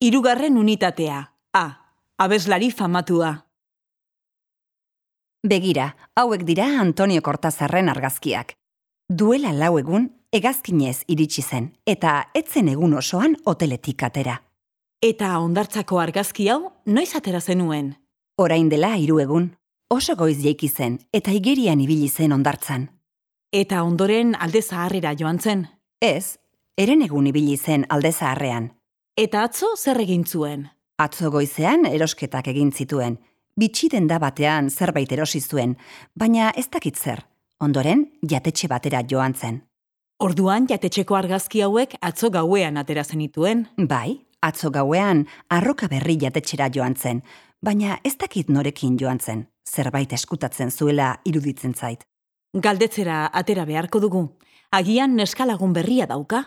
Hirugarren unitatea. A. Abeslari famatua. Begira, hauek dira Antonio Kortazarren argazkiak. Duela lau egun, egazkinez iritsi zen, eta etzen egun osoan hoteletik atera. Eta ondartzako argazki hau, noiz atera zenuen? Orain dela hiru egun, oso goiz jeiki zen, eta igerian ibili zen ondartzan. Eta ondoren alde zaharrera joan zen. Ez, eren egun ibili zen alde zaharrean. Eta atzo zer egin zuen? Atzo goizean erosketak egin zituen. Bitxi denda batean zerbait erosi zuen, baina ez dakit zer. Ondoren, jatetxe batera joan zen. Orduan jatetxeko argazki hauek atzo gauean atera zenituen. Bai, atzo gauean arroka berri jatetxera joan zen, baina ez dakit norekin joan zen. Zerbait eskutatzen zuela iruditzen zait. Galdetzera atera beharko dugu. Agian neskalagun berria dauka?